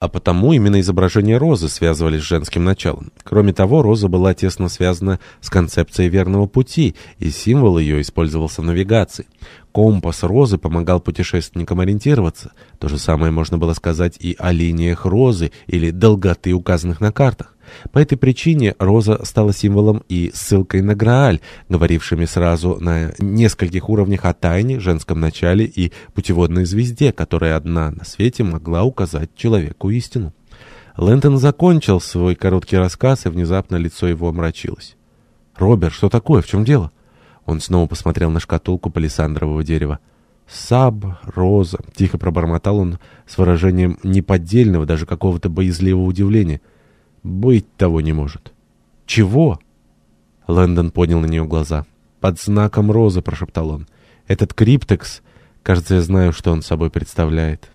А потому именно изображение розы связывались с женским началом. Кроме того, роза была тесно связана с концепцией верного пути, и символ ее использовался в навигации. Компас розы помогал путешественникам ориентироваться. То же самое можно было сказать и о линиях розы или долготы, указанных на картах. По этой причине роза стала символом и ссылкой на Грааль, говорившими сразу на нескольких уровнях о тайне, женском начале и путеводной звезде, которая одна на свете могла указать человеку истину. Лэнтон закончил свой короткий рассказ, и внезапно лицо его омрачилось. «Роберт, что такое? В чем дело?» Он снова посмотрел на шкатулку палисандрового дерева. «Саб, роза», — тихо пробормотал он с выражением неподдельного, даже какого-то боязливого удивления — быть того не может. Чего? Лэндон поднял на нее глаза. Под знаком розы, прошептал он. Этот криптекс, кажется, я знаю, что он собой представляет.